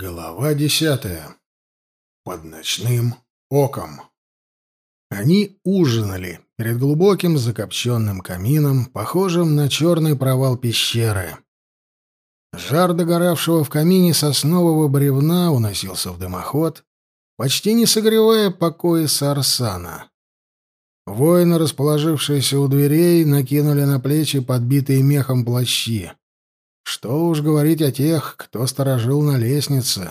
Глава десятая. Под ночным оком. Они ужинали перед глубоким закопченным камином, похожим на черный провал пещеры. Жар догоравшего в камине соснового бревна уносился в дымоход, почти не согревая покои Сарсана. Воины, расположившиеся у дверей, накинули на плечи подбитые мехом плащи. Что уж говорить о тех, кто сторожил на лестнице.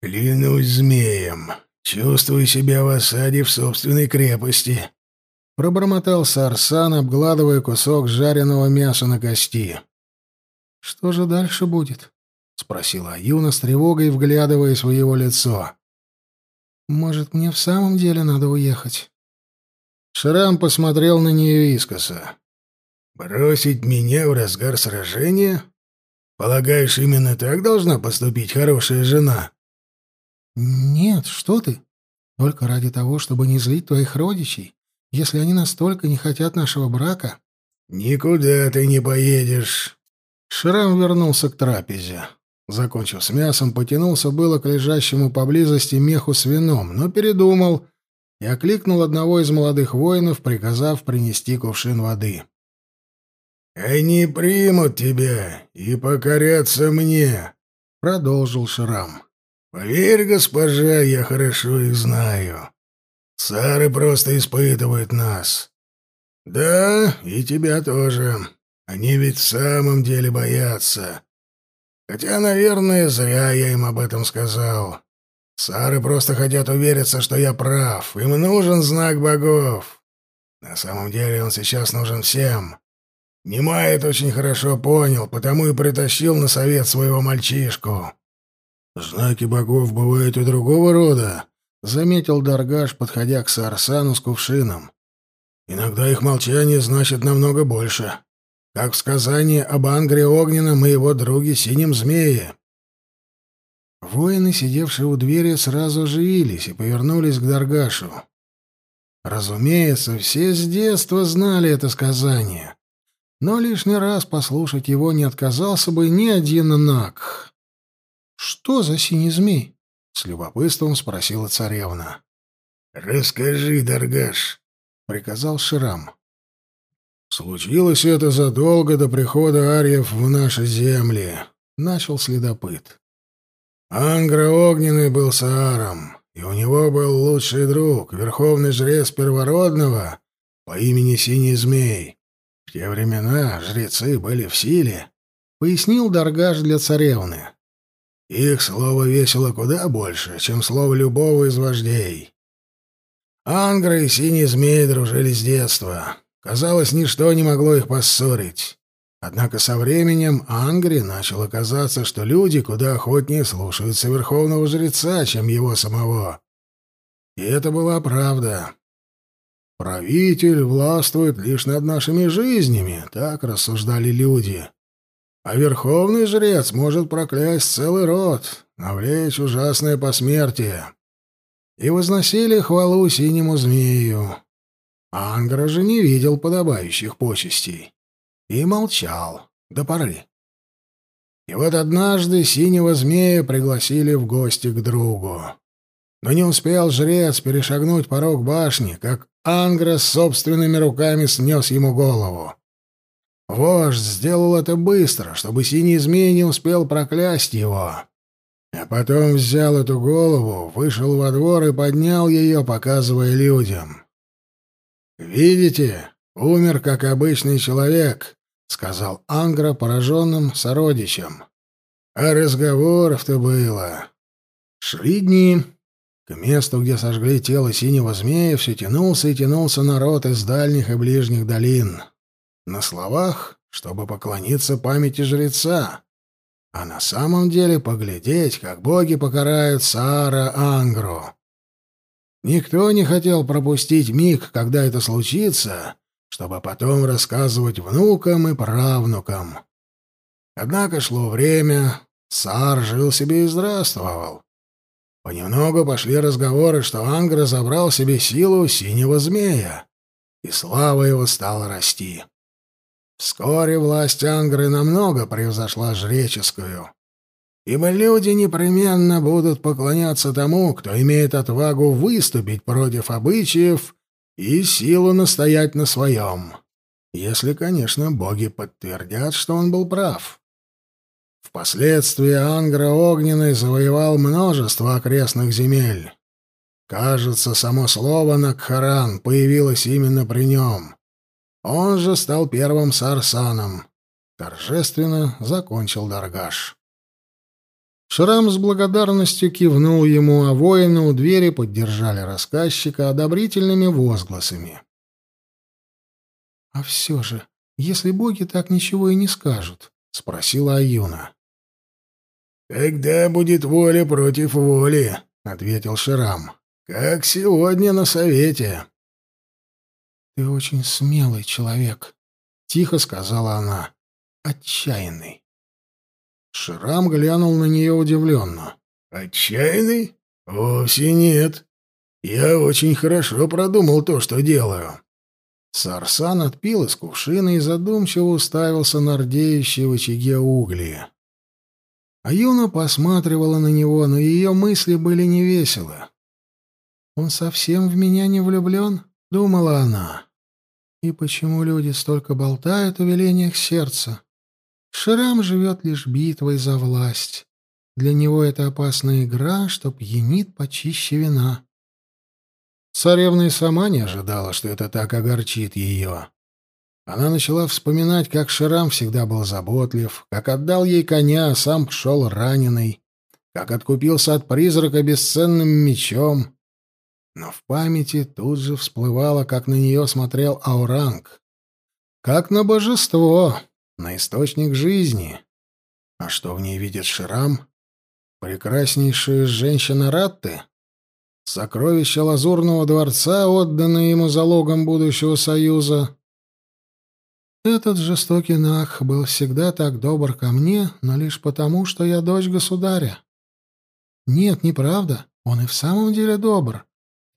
«Клянусь змеем, чувствую себя в осаде в собственной крепости», — пробормотал Сарсан, обгладывая кусок жареного мяса на кости. «Что же дальше будет?» — спросила Аюна с тревогой, вглядываясь в его лицо. «Может, мне в самом деле надо уехать?» Шрам посмотрел на нее искоса. «Бросить меня в разгар сражения? Полагаешь, именно так должна поступить хорошая жена? Нет, что ты? Только ради того, чтобы не злить твоих родичей, если они настолько не хотят нашего брака. Никуда ты не поедешь. Шрам вернулся к трапезе. Закончив с мясом, потянулся было к лежащему поблизости меху с вином, но передумал и окликнул одного из молодых воинов, приказав принести кувшин воды. «Они примут тебя и покорятся мне», — продолжил Шрам. «Поверь, госпожа, я хорошо их знаю. Сары просто испытывают нас. Да, и тебя тоже. Они ведь в самом деле боятся. Хотя, наверное, зря я им об этом сказал. Сары просто хотят увериться, что я прав. Им нужен знак богов. На самом деле он сейчас нужен всем. Немай это очень хорошо понял, потому и притащил на совет своего мальчишку. «Знаки богов бывают и другого рода», — заметил Даргаш, подходя к Сарсану с кувшином. «Иногда их молчание значит намного больше, как в сказании об Ангре Огненном и его друге Синем Змее». Воины, сидевшие у двери, сразу оживились и повернулись к Даргашу. Разумеется, все с детства знали это сказание но лишний раз послушать его не отказался бы ни один наг. «Что за синий змей?» — с любопытством спросила царевна. «Расскажи, Даргаш», — приказал Шрам. «Случилось это задолго до прихода ариев в наши земли», — начал следопыт. «Ангра Огненный был сааром, и у него был лучший друг, верховный жрец Первородного по имени Синий Змей. В те времена жрецы были в силе, пояснил Даргаш для царевны. Их слово весило куда больше, чем слово любого из вождей. Ангра и Синий Змей дружили с детства. Казалось, ничто не могло их поссорить. Однако со временем Ангре начало казаться, что люди куда охотнее слушаются верховного жреца, чем его самого. И это была правда. Правитель властвует лишь над нашими жизнями, так рассуждали люди. А верховный жрец может проклясть целый род, навлечь ужасное посмертие. И возносили хвалу синему змею. Ангра же не видел подобающих почестей. И молчал до поры. И вот однажды синего змея пригласили в гости к другу. Но не успел жрец перешагнуть порог башни, как Ангра собственными руками снес ему голову. Вождь сделал это быстро, чтобы синий змей не успел проклясть его. А потом взял эту голову, вышел во двор и поднял ее, показывая людям. «Видите, умер, как обычный человек», — сказал Ангра пораженным сородичам. «А разговоров-то было». Шли дни, к месту, где сожгли тело синего змея, все тянулся и тянулся народ из дальних и ближних долин. На словах, чтобы поклониться памяти жреца, а на самом деле поглядеть, как боги покарают Саара Ангру. Никто не хотел пропустить миг, когда это случится, чтобы потом рассказывать внукам и правнукам. Однако шло время, Саар жил себе и здравствовал. Понемногу пошли разговоры, что Ангра забрал себе силу синего змея, и слава его стала расти. Вскоре власть Ангры намного превзошла жреческую. ибо люди непременно будут поклоняться тому, кто имеет отвагу выступить против обычаев и силу настоять на своем. Если, конечно, боги подтвердят, что он был прав. Впоследствии Ангра Огненный завоевал множество окрестных земель. Кажется, само слово «Накхаран» появилось именно при нем. Он же стал первым сарсаном. Торжественно закончил Даргаш. Шрам с благодарностью кивнул ему, а воины у двери поддержали рассказчика одобрительными возгласами. «А все же, если боги так ничего и не скажут?» — спросила Аюна. «Когда будет воля против воли?» — ответил Шрам. «Как сегодня на совете». «Ты очень смелый человек», — тихо сказала она. «Отчаянный». Шрам глянул на нее удивленно. «Отчаянный? Вовсе нет. Я очень хорошо продумал то, что делаю». Сарсан отпил из кувшина и задумчиво уставился на рдеющие в очаге угли. А Юна посматривала на него, но ее мысли были невеселы. «Он совсем в меня не влюблен?» — думала она. «И почему люди столько болтают о велениях сердца? Шрам живет лишь битвой за власть. Для него это опасная игра, что пьянит почище вина». Царевна и сама не ожидала, что это так огорчит ее. Она начала вспоминать, как Ширам всегда был заботлив, как отдал ей коня, а сам шел раненый, как откупился от призрака бесценным мечом. Но в памяти тут же всплывало, как на нее смотрел Ауранг. Как на божество, на источник жизни. А что в ней видит Ширам? Прекраснейшая женщина Ратты? Сокровища Лазурного дворца, отданные ему залогом будущего союза? Этот жестокий Нах был всегда так добр ко мне, но лишь потому, что я дочь государя. Нет, неправда, он и в самом деле добр.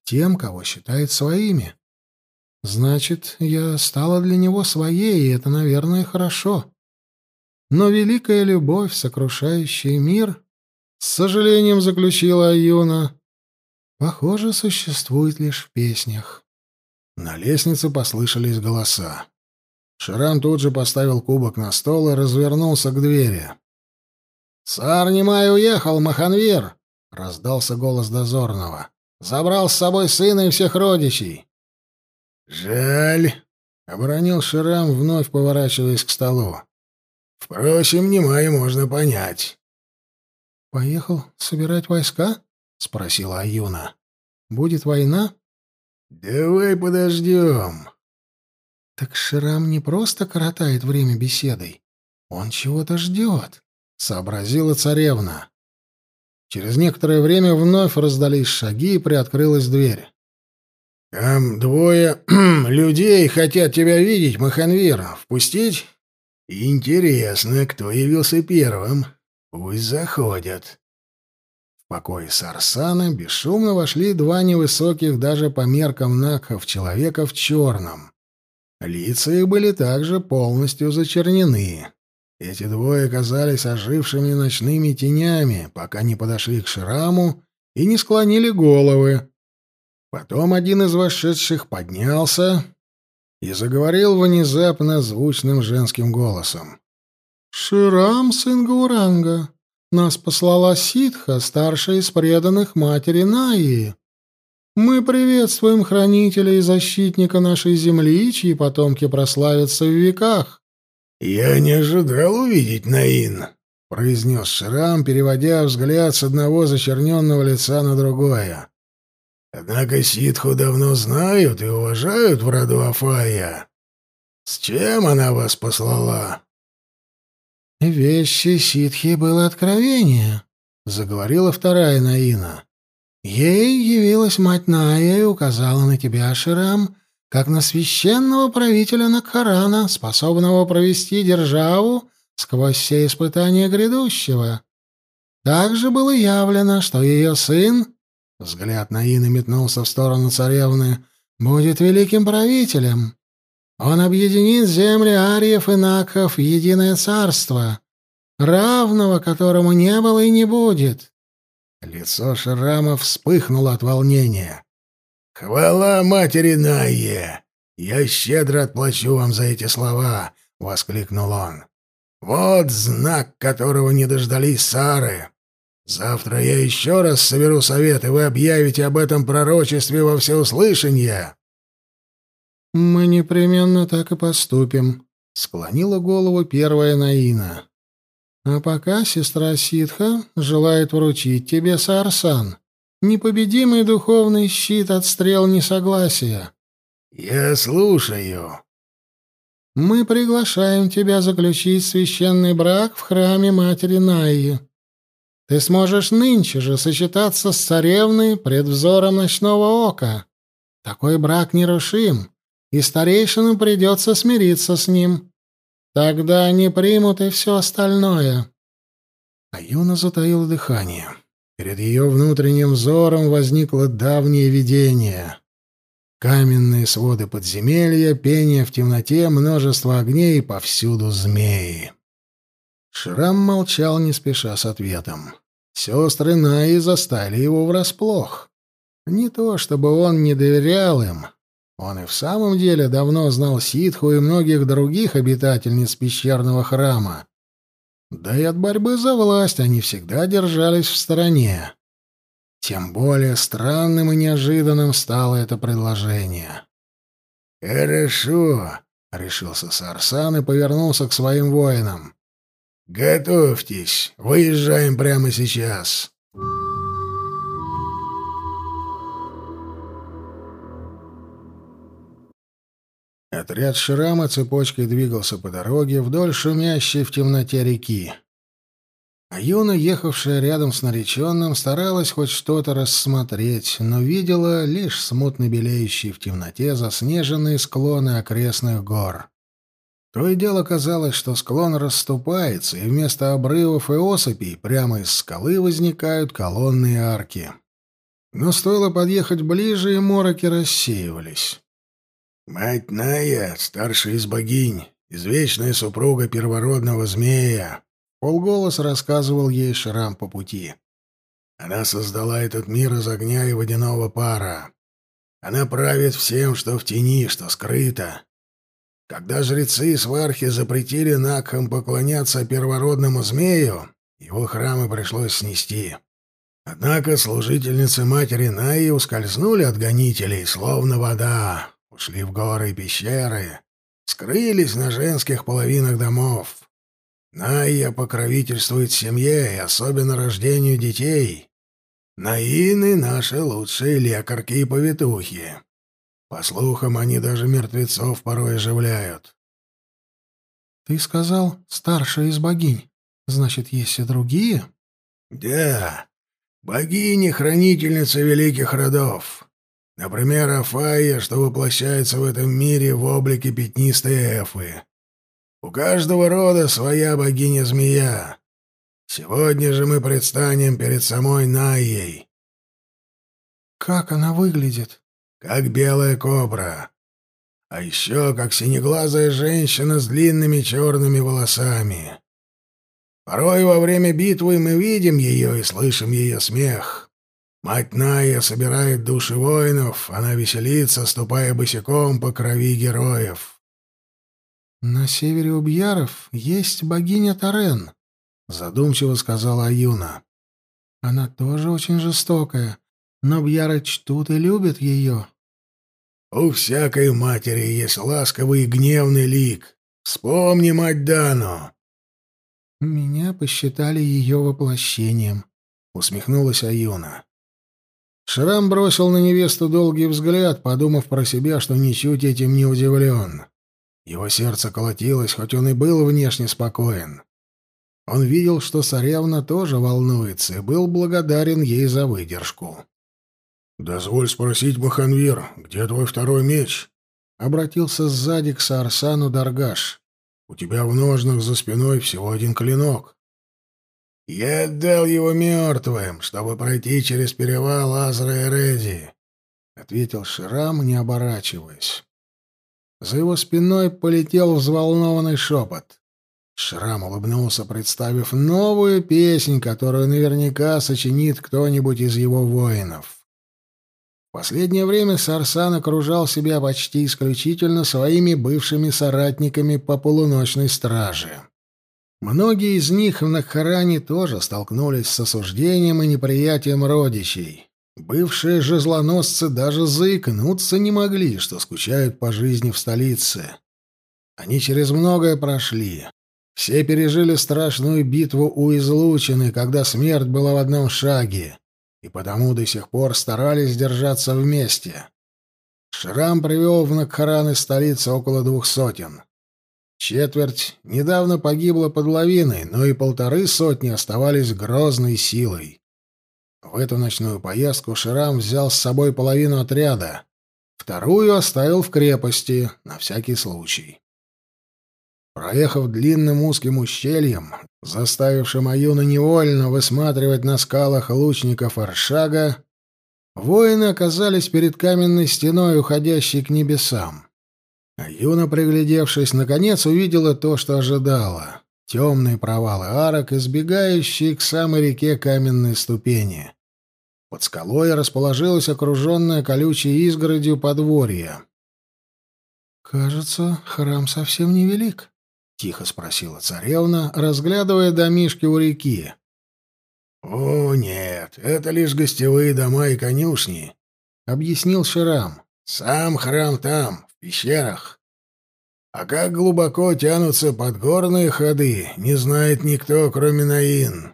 Тем, кого считает своими. Значит, я стала для него своей, и это, наверное, хорошо. Но великая любовь, сокрушающая мир, с сожалением заключила Аюна, Похоже, существует лишь в песнях. На лестнице послышались голоса. Ширам тут же поставил кубок на стол и развернулся к двери. «Сар Немай уехал, Маханвир!» — раздался голос дозорного. «Забрал с собой сына и всех родичей». «Жаль», — оборонил Ширам, вновь поворачиваясь к столу. «Впрочем, Немай можно понять». «Поехал собирать войска?» — спросила Аюна. «Будет война?» «Давай подождем». «Так Шрам не просто коротает время беседой. Он чего-то ждет», — сообразила царевна. Через некоторое время вновь раздались шаги и приоткрылась дверь. «Там двое людей хотят тебя видеть, Маханвир. Впустить?» «Интересно, кто явился первым. Пусть заходят». В покое Сарсана бесшумно вошли два невысоких даже по меркам Накхов человека в черном. Лица их были также полностью зачернены. Эти двое казались ожившими ночными тенями, пока не подошли к Шраму и не склонили головы. Потом один из вошедших поднялся и заговорил внезапно звучным женским голосом. «Ширам, сын Гауранга, нас послала ситха, старшая из преданных матери Наи. Мы приветствуем хранителя и защитника нашей земли, чьи потомки прославятся в веках. «Я не ожидал увидеть Наин», — произнес Шрам, переводя взгляд с одного зачерненного лица на другое. «Однако ситху давно знают и уважают в роду Афая. С чем она вас послала?» «Вещи ситхи было откровение», — заговорила вторая Наина. «Ей явилась мать Ная и указала на тебя, Ширам, как на священного правителя Накхарана, способного провести державу сквозь все испытания грядущего. Также было явлено, что ее сын, взгляд Наины метнулся в сторону царевны, будет великим правителем, он объединит земли ариев и наков в единое царство, равного которому не было и не будет. Лицо Шрама вспыхнуло от волнения. «Хвала матери Найе! Я щедро отплачу вам за эти слова!» — воскликнул он. «Вот знак, которого не дождались Сары. Завтра я еще раз соберу совет, и вы объявите об этом пророчестве во всеуслышание». «Мы непременно так и поступим», — склонила голову первая Наина. «А пока сестра Ситха желает вручить тебе Сарсан, непобедимый духовный щит от стрел несогласия». «Я слушаю». «Мы приглашаем тебя заключить священный брак в храме Матери Найи. Ты сможешь нынче же сочетаться с царевной пред взором ночного ока. Такой брак нерушим, и старейшинам придется смириться с ним. Тогда они примут и все остальное». А Юна затаила дыхание. Перед ее внутренним взором возникло давнее видение. Каменные своды подземелья, пение в темноте, множество огней и повсюду змеи. Шрам молчал, не спеша с ответом. Сестры Наи застали его врасплох. Не то, чтобы он не доверял им. Он и в самом деле давно знал ситху и многих других обитательниц пещерного храма. Да и от борьбы за власть они всегда держались в стороне. Тем более странным и неожиданным стало это предложение. «Хорошо», — решился Сарсан и повернулся к своим воинам. «Готовьтесь, выезжаем прямо сейчас». Отряд Шрама цепочкой двигался по дороге вдоль шумящей в темноте реки. А Юна, ехавшая рядом с нареченным, старалась хоть что-то рассмотреть, но видела лишь смутно белеющие в темноте заснеженные склоны окрестных гор. То и дело казалось, что склон расступается, и вместо обрывов и осыпей прямо из скалы возникают колонны и арки. Но стоило подъехать ближе, и мороки рассеивались. Мать Ная, старшая из богинь, извечная супруга первородного змея, полголос рассказывал ей Шрам по пути. Она создала этот мир из огня и водяного пара. Она правит всем, что в тени, что скрыто. Когда жрецы и свархи запретили Накхам поклоняться первородному змею, его храмы пришлось снести. Однако служительницы матери Наи ускользнули от гонителей, словно вода, ушли в горы и пещеры, скрылись на женских половинах домов. Найя покровительствует семье и особенно рождению детей. Наины — наши лучшие лекарки и повитухи. По слухам, они даже мертвецов порой оживляют. — Ты сказал, старшая из богинь. Значит, есть и другие? — Да, богини-хранительницы великих родов. Например, Афая, что воплощается в этом мире в облике пятнистой эфы. У каждого рода своя богиня-змея. Сегодня же мы предстанем перед самой Найей. Как она выглядит? Как белая кобра. А еще как синеглазая женщина с длинными черными волосами. Порой во время битвы мы видим ее и слышим ее смех. Мать Ная собирает души воинов, она веселится, ступая босиком по крови героев. «На севере у Бьяров есть богиня Тарен», — задумчиво сказала Аюна. «Она тоже очень жестокая, но Бьяры чтут и любят ее». «У всякой матери есть ласковый и гневный лик. Вспомни мать Дану». «Меня посчитали ее воплощением», — усмехнулась Аюна. Шрам бросил на невесту долгий взгляд, подумав про себя, что ничуть этим не удивлен. Его сердце колотилось, хоть он и был внешне спокоен. Он видел, что царевна тоже волнуется, и был благодарен ей за выдержку. «Дозволь спросить, Маханвир, где твой второй меч?» Обратился сзади к Сарсану Даргаш. «У тебя в ножнах за спиной всего один клинок». Я отдал его мертвым, чтобы пройти через перевал Азра и Реди, — ответил Ширам, не оборачиваясь. За его спиной полетел взволнованный шепот. Шрам улыбнулся, представив новую песнь, которую наверняка сочинит кто-нибудь из его воинов. В последнее время Сарсан окружал себя почти исключительно своими бывшими соратниками по полуночной страже. Многие из них в Нахаране тоже столкнулись с осуждением и неприятием родичей. Бывшие жезлоносцы даже заикнуться не могли, что скучают по жизни в столице. Они через многое прошли. Все пережили страшную битву у излучины, когда смерть была в одном шаге, и потому до сих пор старались держаться вместе. Шрам привел в Накхаран из столицы около двух сотен. Четверть недавно погибла под лавиной, но и полторы сотни оставались грозной силой. В эту ночную поездку Шрам взял с собой половину отряда, вторую оставил в крепости на всякий случай. Проехав длинным узким ущельем, заставившим Аюна невольно высматривать на скалах лучников Аршага, воины оказались перед каменной стеной, уходящей к небесам. Аюна, приглядевшись, наконец увидела то, что ожидала — темные провалы арок, избегающие к самой реке каменные ступени. Под скалой расположилась окруженная колючей изгородью подворье. «Кажется, храм совсем невелик», — тихо спросила царевна, разглядывая домишки у реки. «О, нет, это лишь гостевые дома и конюшни», — объяснил Ширам. «Сам храм там, пещерах. А как глубоко тянутся подгорные ходы, не знает никто, кроме Наин».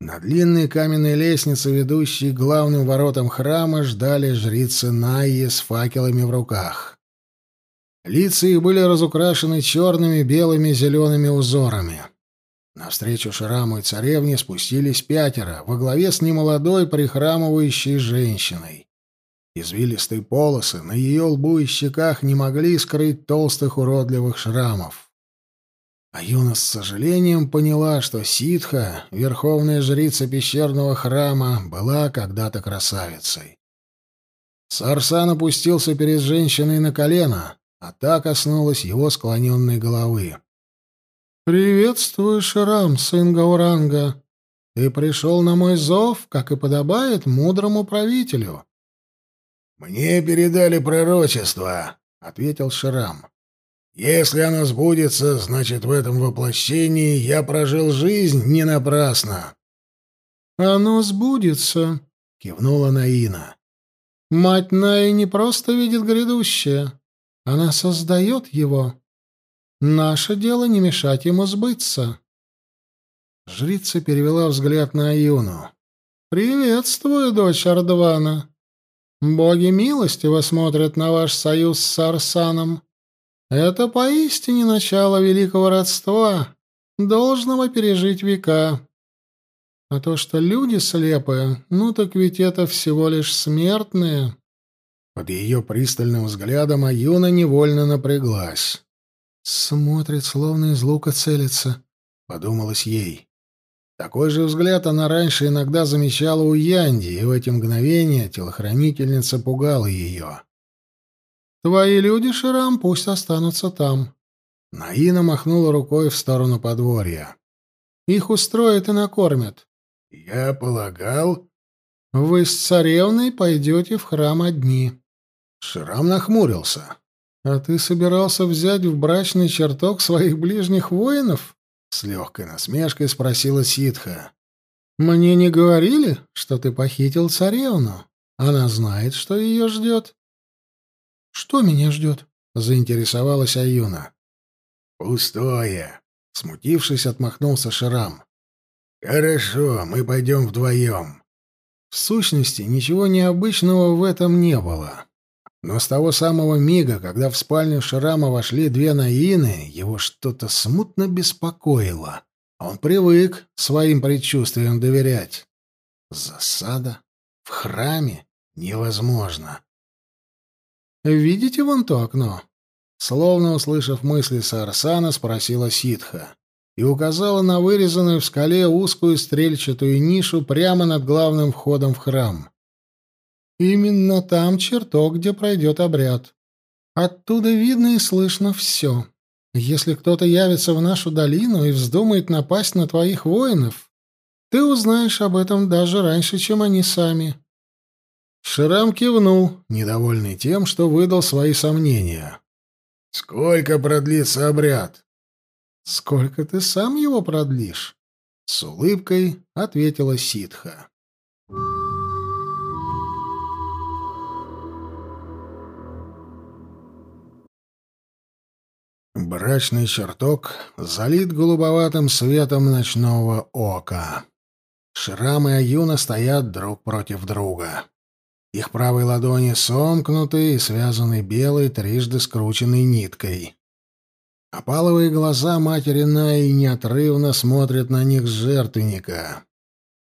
На длинной каменной лестнице, ведущей к главным воротам храма, ждали жрицы Найи с факелами в руках. Лица их были разукрашены черными, белыми, зелеными узорами. Навстречу Шраму и царевне спустились пятеро, во главе с немолодой прихрамывающей женщиной. Извилистые полосы на ее лбу и щеках не могли скрыть толстых уродливых шрамов. А Юна с сожалением поняла, что ситха, верховная жрица пещерного храма, была когда-то красавицей. Сарсан опустился перед женщиной на колено, а та коснулась его склоненной головы. «Приветствую, Шрам, сын Гауранга. Ты пришел на мой зов, как и подобает мудрому правителю». «Мне передали пророчество», — ответил Шрам. «Если оно сбудется, значит, в этом воплощении я прожил жизнь не напрасно». «Оно сбудется», — кивнула Наина. «Мать Наи не просто видит грядущее, она создает его. Наше дело не мешать ему сбыться. Жрица перевела взгляд на Аюну. «Приветствую, дочь Ардвана. Боги милостиво смотрят на ваш союз с Арсаном. Это поистине начало великого родства, должного пережить века. А то, что люди слепые, ну так ведь это всего лишь смертные». Под ее пристальным взглядом Аюна невольно напряглась. «Смотрит, словно из лука целится», — подумалось ей. Такой же взгляд она раньше иногда замечала у Янди, и в эти мгновения телохранительница пугала ее. «Твои люди, Ширам, пусть останутся там». Наина махнула рукой в сторону подворья. «Их устроят и накормят». «Я полагал...» «Вы с царевной пойдете в храм одни». Шрам нахмурился. «А ты собирался взять в брачный чертог своих ближних воинов?» С легкой насмешкой спросила ситха. «Мне не говорили, что ты похитил царевну? Она знает, что ее ждет». «Что меня ждет?» — заинтересовалась Аюна. «Пустое», — смутившись, отмахнулся Шрам. «Хорошо, мы пойдем вдвоем». В сущности, ничего необычного в этом не было. Но с того самого мига, когда в спальню Шрама вошли две наины, его что-то смутно беспокоило. Он привык своим предчувствиям доверять. Засада? В храме? Невозможно. «Видите вон то окно?» Словно услышав мысли Сарсана, спросила ситха и указала на вырезанную в скале узкую стрельчатую нишу прямо над главным входом в храм. Именно там чертог, где пройдет обряд. Оттуда видно и слышно все. Если кто-то явится в нашу долину и вздумает напасть на твоих воинов, ты узнаешь об этом даже раньше, чем они сами». Шрам кивнул, недовольный тем, что выдал свои сомнения. «Сколько продлится обряд?» «Сколько ты сам его продлишь?» — с улыбкой ответила ситха. Брачный чертог залит голубоватым светом ночного ока. Шрам и Аюна стоят друг против друга. Их правые ладони сомкнуты и связаны белой, трижды скрученной ниткой. Опаловые глаза матери Наи неотрывно смотрят на них с жертвенника.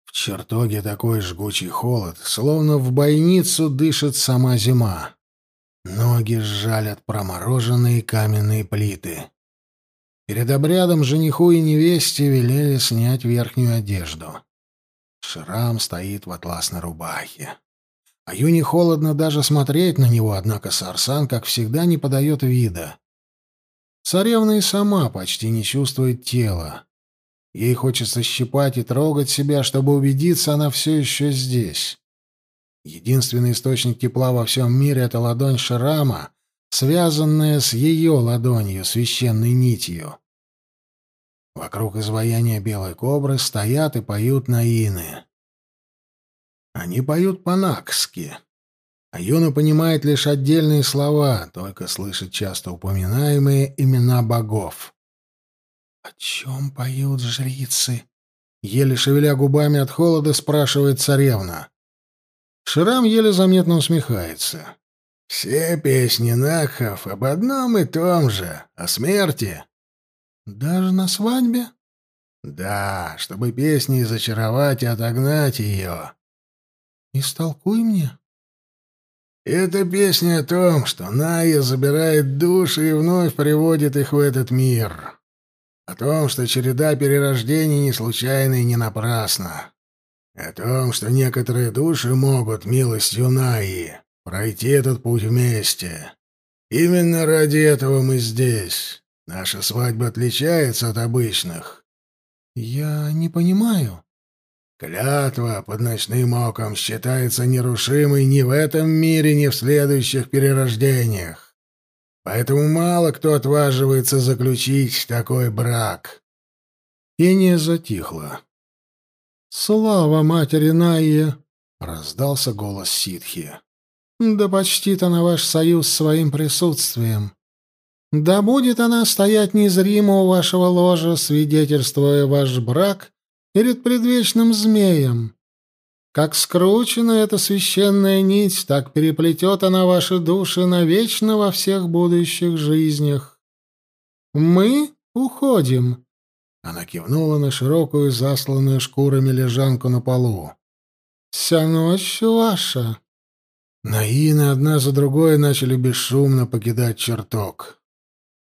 В чертоге такой жгучий холод, словно в бойницу дышит сама зима. Ноги сжалят промороженные каменные плиты. Перед обрядом жениху и невесте велели снять верхнюю одежду. Шрам стоит в атласной рубахе. А Юне холодно даже смотреть на него, однако Сарсан, как всегда, не подает вида. Царевна и сама почти не чувствует тела. Ей хочется щипать и трогать себя, чтобы убедиться, она все еще здесь. Единственный источник тепла во всем мире — это ладонь Шрама, связанная с ее ладонью, священной нитью. Вокруг изваяния белой кобры стоят и поют наины. Они поют по-накски. А понимает лишь отдельные слова, только слышит часто упоминаемые имена богов. «О чем поют жрицы?» Еле шевеля губами от холода, спрашивает царевна. Шрам еле заметно усмехается. «Все песни Нахов об одном и том же, о смерти». «Даже на свадьбе?» «Да, чтобы песни зачаровать и отогнать ее. Истолкуй мне. Это песня о том, что Ная забирает души и вновь приводит их в этот мир. О том, что череда перерождений не случайна и не напрасна. О том, что некоторые души могут, милостью Наи, пройти этот путь вместе. Именно ради этого мы здесь. Наша свадьба отличается от обычных. Я не понимаю. Клятва под ночным оком считается нерушимой ни в этом мире, ни в следующих перерождениях. Поэтому мало кто отваживается заключить такой брак. Пение затихло. «Слава матери Найе!» — раздался голос ситхи. «Да почтит она ваш союз своим присутствием. Да будет она стоять незримо у вашего ложа, свидетельствуя ваш брак перед предвечным змеем. Как скручена эта священная нить, так переплетет она ваши души навечно во всех будущих жизнях. Мы уходим. Она кивнула на широкую, засланную шкурами лежанку на полу. Вся ночь ваша. Наины одна за другой начали бесшумно покидать чертог.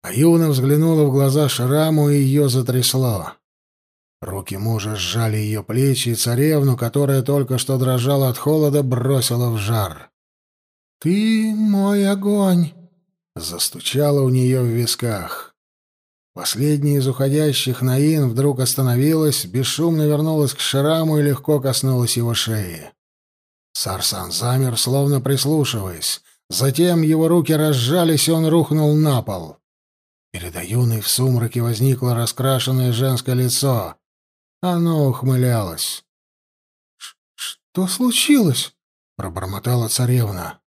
А Юна взглянула в глаза Шраму, и ее затрясло. Руки мужа сжали ее плечи, и царевну, которая только что дрожала от холода, бросила в жар. «Ты мой огонь!» — застучало у нее в висках. Последняя из уходящих Наин вдруг остановилась, бесшумно вернулась к Шраму и легко коснулась его шеи. Сарсан замер, словно прислушиваясь. Затем его руки разжались, и он рухнул на пол. Перед Аюной в сумраке возникло раскрашенное женское лицо. Оно ухмылялось. «Что случилось?» — пробормотала царевна.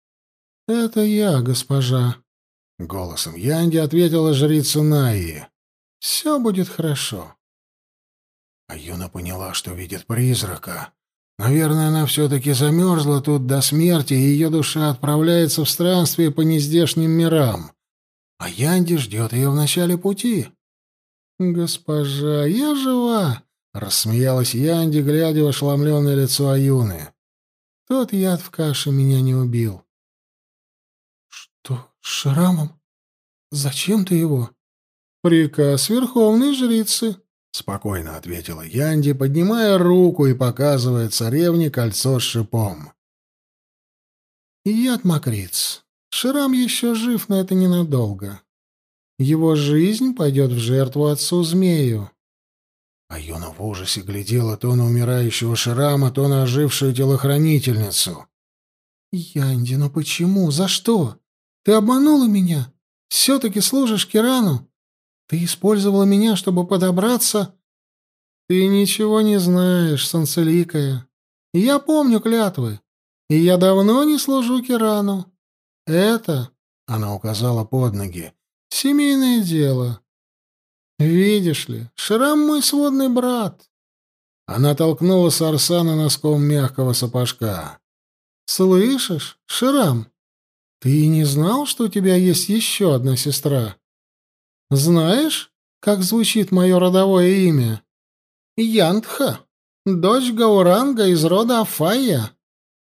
«Это я, госпожа», — голосом Янди ответила жрица Наи. «Все будет хорошо». А Юна поняла, что видит призрака. Наверное, она все-таки замерзла тут до смерти, и ее душа отправляется в странствие по нездешним мирам. А Янди ждет ее в начале пути. «Госпожа, я жива!» — рассмеялась Янди, глядя в ошеломленное лицо Аюны. «Тот яд в каше меня не убил». «Что с шрамом? Зачем ты его?» «Приказ верховной жрицы», — спокойно ответила Янди, поднимая руку и показывая царевне кольцо с шипом. «Яд мокриц. Шрам еще жив, но это ненадолго. Его жизнь пойдет в жертву отцу-змею. А Юна в ужасе глядела то на умирающего Шрама, то на ожившую телохранительницу. «Янди, ну почему? За что? Ты обманула меня? Все-таки служишь Кирану? Ты использовала меня, чтобы подобраться...» «Ты ничего не знаешь, Санцеликая. Я помню клятвы, и я давно не служу Кирану. Это...» — она указала под ноги. «Семейное дело. Видишь ли, Шрам мой сводный брат». Она толкнула Сарсана носком мягкого сапожка. «Слышишь, Шрам, ты не знал, что у тебя есть еще одна сестра? Знаешь, как звучит мое родовое имя? Янтха, дочь Гауранга из рода Афая.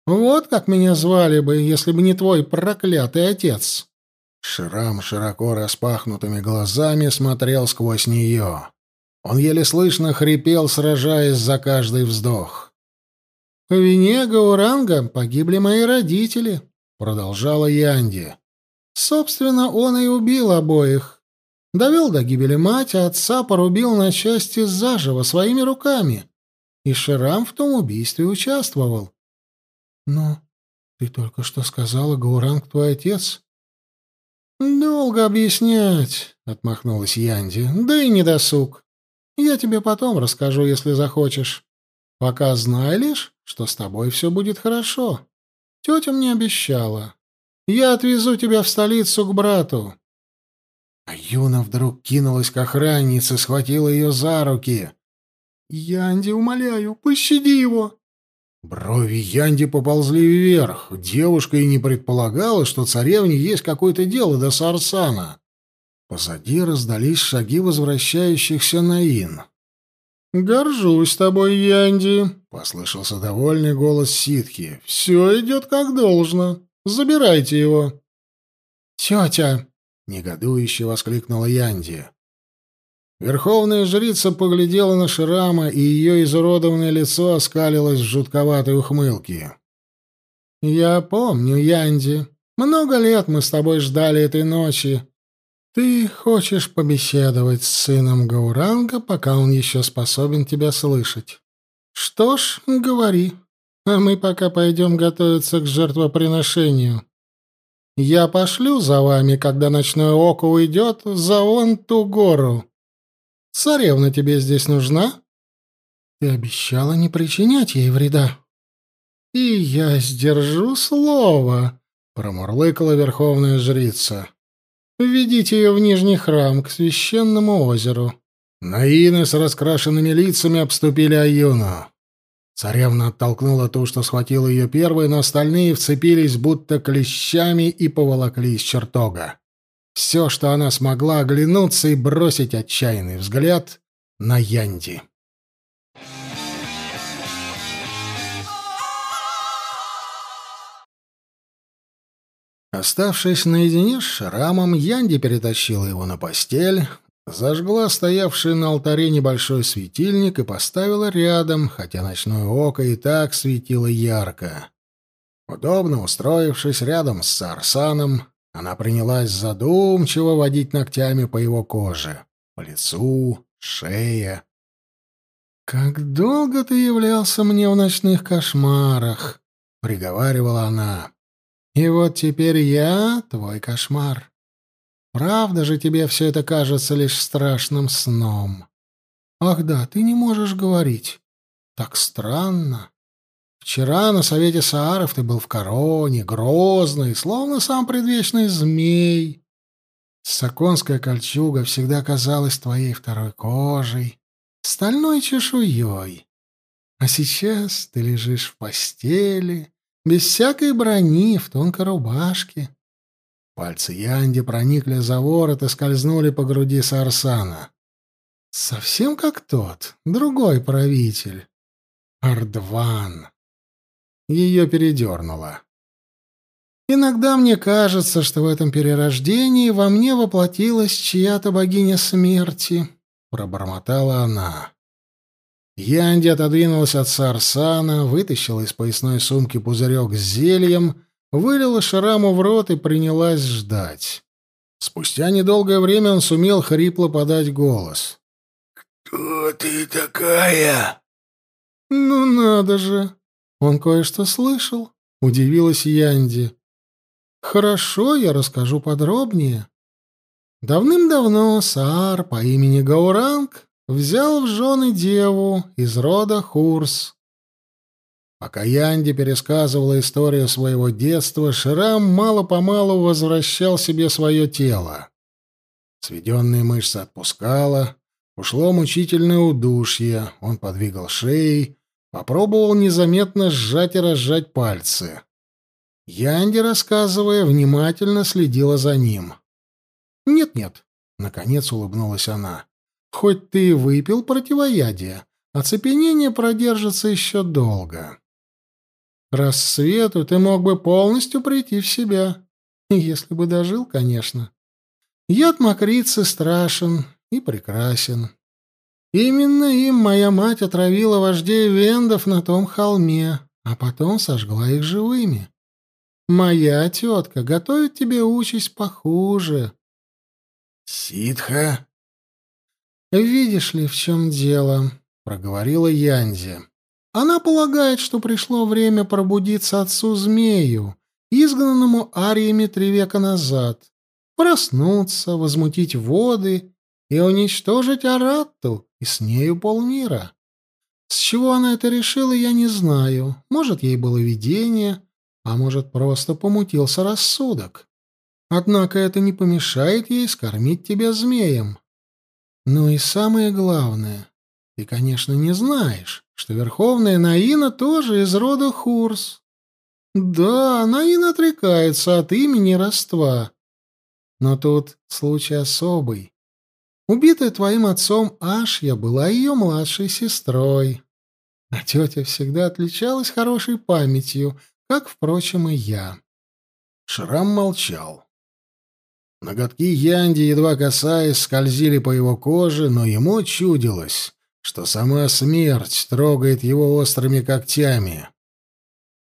Вот как меня звали бы, если бы не твой проклятый отец». Шрам широко распахнутыми глазами смотрел сквозь нее. Он еле слышно хрипел, сражаясь за каждый вздох. «По вине Гауранга погибли мои родители», — продолжала Янди. «Собственно, он и убил обоих. Довел до гибели мать, а отца порубил на части заживо своими руками. И Ширам в том убийстве участвовал». «Но ты только что сказала, Гауранг твой отец». «Долго объяснять», — отмахнулась Янди. «Да и не досуг. Я тебе потом расскажу, если захочешь. Пока знай лишь, что с тобой все будет хорошо. Тетя мне обещала. Я отвезу тебя в столицу к брату». А Юна вдруг кинулась к охраннице, схватила ее за руки. «Янди, умоляю, пощади его!» Брови Янди поползли вверх. Девушка и не предполагала, что царевне есть какое-то дело до Сарсана. Позади раздались шаги возвращающихся Наин. «Горжусь тобой, Янди», — послышался довольный голос ситхи. «Все идет как должно. Забирайте его». «Тетя!» — негодующе воскликнула Янди. Верховная жрица поглядела на Шрама, и ее изуродованное лицо оскалилось в жутковатой ухмылке. «Я помню, Янди. Много лет мы с тобой ждали этой ночи, ты хочешь побеседовать с сыном Гауранга, пока он еще способен тебя слышать. Что ж, говори, а мы пока пойдем готовиться к жертвоприношению. Я пошлю за вами, когда ночное око уйдет, за вон ту гору. Царевна тебе здесь нужна? Ты обещала не причинять ей вреда. И я сдержу слово, промурлыкала верховная жрица. Введите ее в Нижний храм, к священному озеру». Наины с раскрашенными лицами обступили Аюну. Царевна оттолкнула ту, что схватила ее первой, но остальные вцепились будто клещами и поволокли из чертога. Все, что она смогла, оглянуться и бросить отчаянный взгляд на Янди. Оставшись наедине с Шрамом, Янди перетащила его на постель, зажгла стоявший на алтаре небольшой светильник и поставила рядом, хотя ночное око и так светило ярко. Удобно устроившись рядом с Сарсаном, она принялась задумчиво водить ногтями по его коже, по лицу, шее. «Как долго ты являлся мне в ночных кошмарах!» — приговаривала она. И вот теперь я твой кошмар. Правда же тебе все это кажется лишь страшным сном? Ах да, ты не можешь говорить. Так странно. Вчера на совете Сааров ты был в короне, грозный, словно сам предвечный змей. Саконская кольчуга всегда казалась твоей второй кожей, стальной чешуей. А сейчас ты лежишь в постели, без всякой брони, в тонкой рубашке. Пальцы Янди проникли за ворот и скользнули по груди Сарсана. Совсем как тот, другой правитель. Ардван. Ее передернуло. Иногда мне кажется, что в этом перерождении во мне воплотилась чья-то богиня смерти, пробормотала она. Янди отодвинулась от Сарсана, вытащила из поясной сумки пузырек с зельем, вылила Шраму в рот и принялась ждать. Спустя недолгое время он сумел хрипло подать голос. «Кто ты такая?» «Ну надо же! Он кое-что слышал», — удивилась Янди. «Хорошо, я расскажу подробнее. Давным-давно Саар по имени Гауранг взял в жены деву из рода Хурс. Пока Янди пересказывала историю своего детства, Шрам мало-помалу возвращал себе свое тело. Сведенные мышцы отпускала, ушло мучительное удушье, он подвигал шеей, попробовал незаметно сжать и разжать пальцы. Янди, рассказывая, внимательно следила за ним. «Нет-нет», — наконец улыбнулась она, — «хоть ты и выпил противоядие, оцепенение продержится еще долго». Рассвету ты мог бы полностью прийти в себя. Если бы дожил, конечно. Яд мокрицы страшен и прекрасен. Именно им моя мать отравила вождей вендов на том холме, а потом сожгла их живыми. Моя тетка готовит тебе участь похуже. Ситха? Видишь ли, в чем дело, проговорила Янзи. Она полагает, что пришло время пробудиться отцу-змею, изгнанному ариями три века назад, проснуться, возмутить воды и уничтожить Аратту и с нею полмира. С чего она это решила, я не знаю. Может, ей было видение, а может, просто помутился рассудок. Однако это не помешает ей скормить тебя змеем. Ну и самое главное, ты, конечно, не знаешь, что Верховная Наина тоже из рода Хурс. Да, Наин отрекается от имени родства. Но тут случай особый. Убитая твоим отцом Ашья была ее младшей сестрой. А тетя всегда отличалась хорошей памятью, как, впрочем, и я. Шрам молчал. Ноготки Янди, едва касаясь, скользили по его коже, но ему чудилось, что сама смерть трогает его острыми когтями.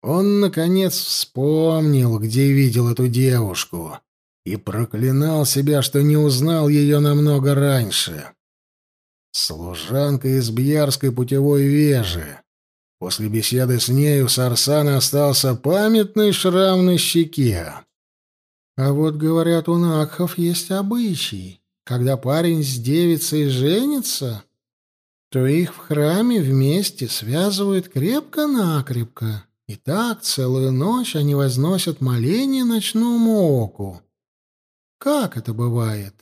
Он, наконец, вспомнил, где видел эту девушку, и проклинал себя, что не узнал ее намного раньше. Служанка из Бьярской путевой вежи. После беседы с нею Сарсана остался памятный шрам на щеке. А вот, говорят, у Накхов есть обычай. Когда парень с девицей женится, то их в храме вместе связывают крепко-накрепко, и так целую ночь они возносят моление ночному оку. Как это бывает?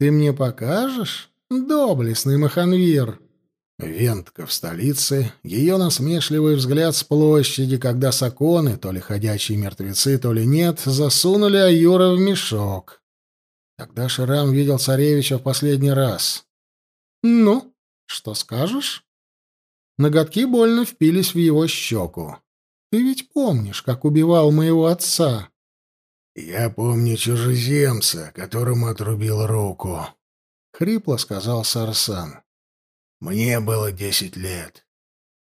Ты мне покажешь, доблестный Маханвир?» Вентка в столице, ее насмешливый взгляд с площади, когда саконы, то ли ходячие мертвецы, то ли нет, засунули Аюра в мешок. Тогда Ширам видел царевича в последний раз. «Ну, что скажешь? Ноготки больно впились в его щеку. Ты ведь помнишь, как убивал моего отца? Я помню чужеземца, которому отрубил руку, хрипло сказал Сарсан. Мне было десять лет.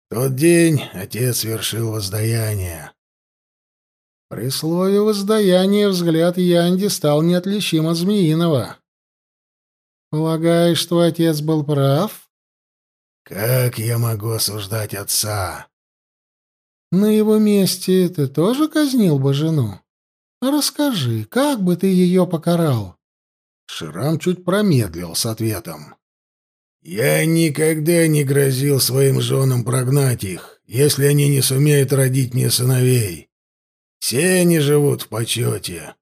В тот день отец вершил воздаяние. При слове «воздаяние» взгляд Янди стал неотличим от змеиного. «Полагаешь, что отец был прав?» Как я могу осуждать отца? На его месте ты тоже казнил бы жену? Расскажи, как бы ты ее покарал? Ширам чуть промедлил с ответом. Я никогда не грозил своим женам прогнать их, если они не сумеют родить мне сыновей. Все они живут в почете.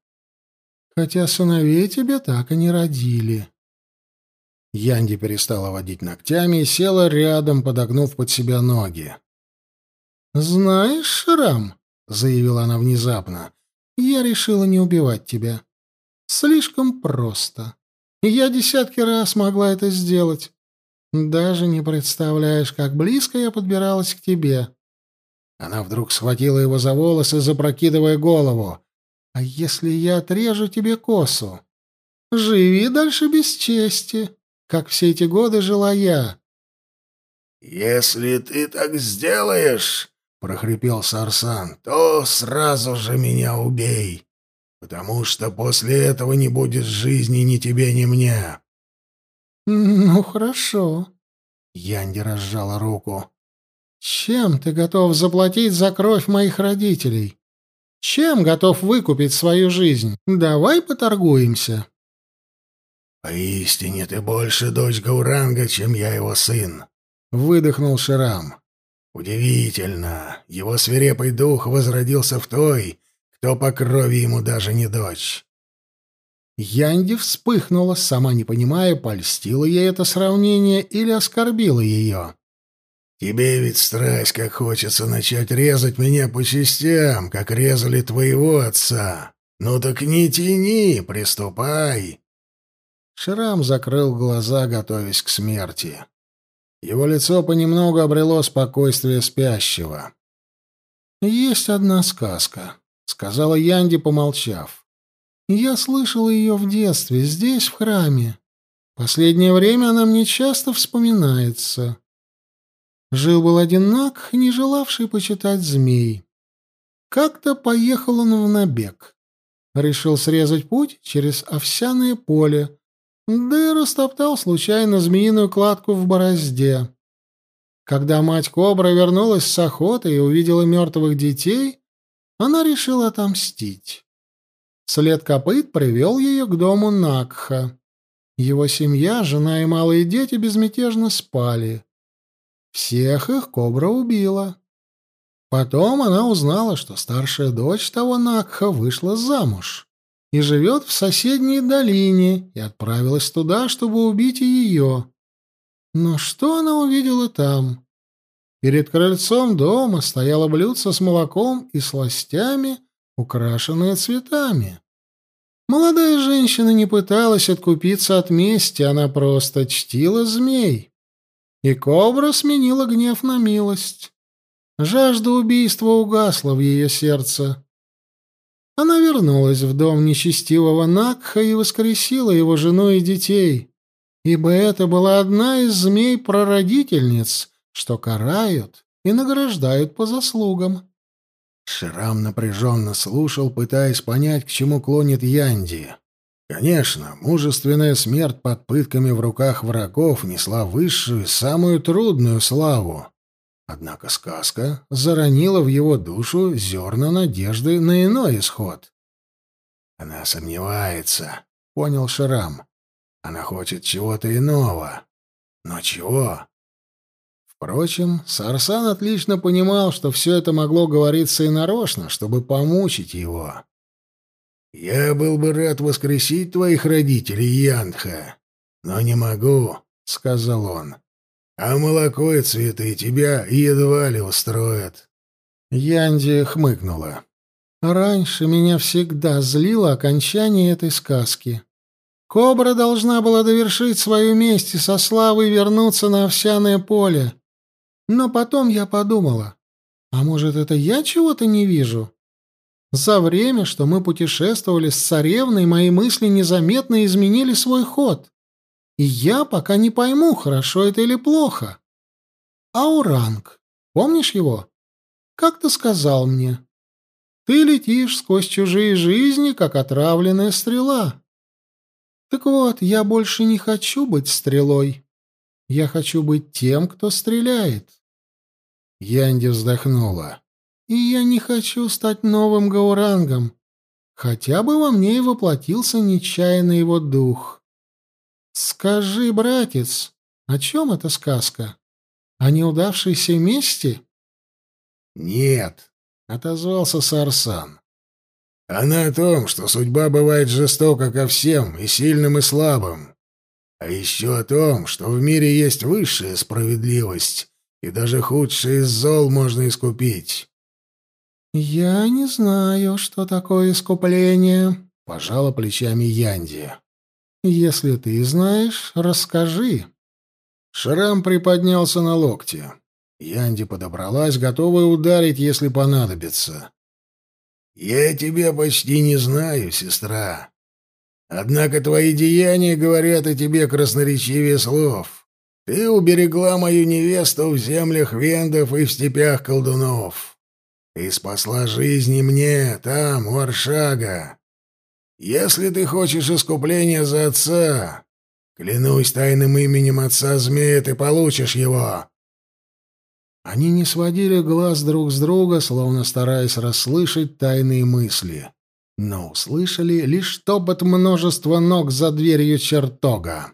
Хотя сыновей тебе так и не родили. Янди перестала водить ногтями и села рядом, подогнув под себя ноги. «Знаешь, Шрам», — заявила она внезапно, — «я решила не убивать тебя. Слишком просто. Я десятки раз могла это сделать. Даже не представляешь, как близко я подбиралась к тебе». Она вдруг схватила его за волосы, запрокидывая голову. «А если я отрежу тебе косу? Живи дальше без чести как все эти годы жила я. «Если ты так сделаешь, — прохрипел Сарсан, — то сразу же меня убей, потому что после этого не будет жизни ни тебе, ни мне». «Ну, хорошо». Янди разжала руку. «Чем ты готов заплатить за кровь моих родителей? Чем готов выкупить свою жизнь? Давай поторгуемся». «Поистине ты больше дочь Гауранга, чем я его сын», — выдохнул Ширам. «Удивительно, его свирепый дух возродился в той, кто по крови ему даже не дочь». Янди вспыхнула, сама не понимая, польстило ей это сравнение или оскорбило ее. «Тебе ведь страсть, как хочется начать резать меня по частям, как резали твоего отца. Ну так не тяни, приступай!» Шрам закрыл глаза, готовясь к смерти. Его лицо понемногу обрело спокойствие спящего. «Есть одна сказка», — сказала Янди, помолчав. «Я слышала ее в детстве, здесь, в храме. Последнее время она мне часто вспоминается. Жил-был один наг, не желавший почитать змей. Как-то поехал он в набег. Решил срезать путь через овсяное поле, да и растоптал случайно змеиную кладку в борозде. Когда мать кобра вернулась с охоты и увидела мертвых детей, она решила отомстить. След копыт привел ее к дому Накха. Его семья, жена и малые дети безмятежно спали. Всех их кобра убила. Потом она узнала, что старшая дочь того Накха вышла замуж и живет в соседней долине, и отправилась туда, чтобы убить ее. Но что она увидела там? Перед крыльцом дома стояло блюдце с молоком и сластями, украшенное цветами. Молодая женщина не пыталась откупиться от мести, она просто чтила змей. И кобра сменила гнев на милость. Жажда убийства угасла в ее сердце. Она вернулась в дом нечестивого Накха и воскресила его жену и детей, ибо это была одна из змей-прародительниц, что карают и награждают по заслугам. Шрам напряженно слушал, пытаясь понять, к чему клонит Янди. Конечно, мужественная смерть под пытками в руках врагов несла высшую, самую трудную славу. Однако сказка заронила в его душу зерна надежды на иной исход. «Она сомневается», — понял Шрам. «Она хочет чего-то иного. Но чего?» Впрочем, Сарсан отлично понимал, что все это могло говориться и нарочно, чтобы помучить его. «Я был бы рад воскресить твоих родителей, Янха, но не могу», — сказал он. «А молоко и цветы тебя едва ли устроят». Янди хмыкнула. «Раньше меня всегда злило окончание этой сказки. Кобра должна была довершить свою месть и со славой вернуться на овсяное поле. Но потом я подумала, а может, это я чего-то не вижу?» За время, что мы путешествовали с царевной, мои мысли незаметно изменили свой ход. И я пока не пойму, хорошо это или плохо. Ауранг, помнишь его? Как ты сказал мне? Ты летишь сквозь чужие жизни, как отравленная стрела. Так вот, я больше не хочу быть стрелой. Я хочу быть тем, кто стреляет. Янди вздохнула. И я не хочу стать новым Гаурангом. Хотя бы во мне и воплотился нечаянно его дух. Скажи, братец, о чем эта сказка? О неудавшейся мести? Нет, — отозвался Сарсан. Она о том, что судьба бывает жестока ко всем, и сильным, и слабым. А еще о том, что в мире есть высшая справедливость, и даже худшие из зол можно искупить. «Я не знаю, что такое искупление», — пожала плечами Янди. «Если ты знаешь, расскажи». Шрам приподнялся на локте. Янди подобралась, готовая ударить, если понадобится. «Я тебя почти не знаю, сестра. Однако твои деяния говорят о тебе красноречивее слов. Ты уберегла мою невесту в землях вендов и в степях колдунов. Ты спасла жизни мне там, у Аршага. Если ты хочешь искупления за отца, клянусь тайным именем отца змея, ты получишь его. Они не сводили глаз друг с друга, словно стараясь расслышать тайные мысли, но услышали лишь топот множества ног за дверью чертога.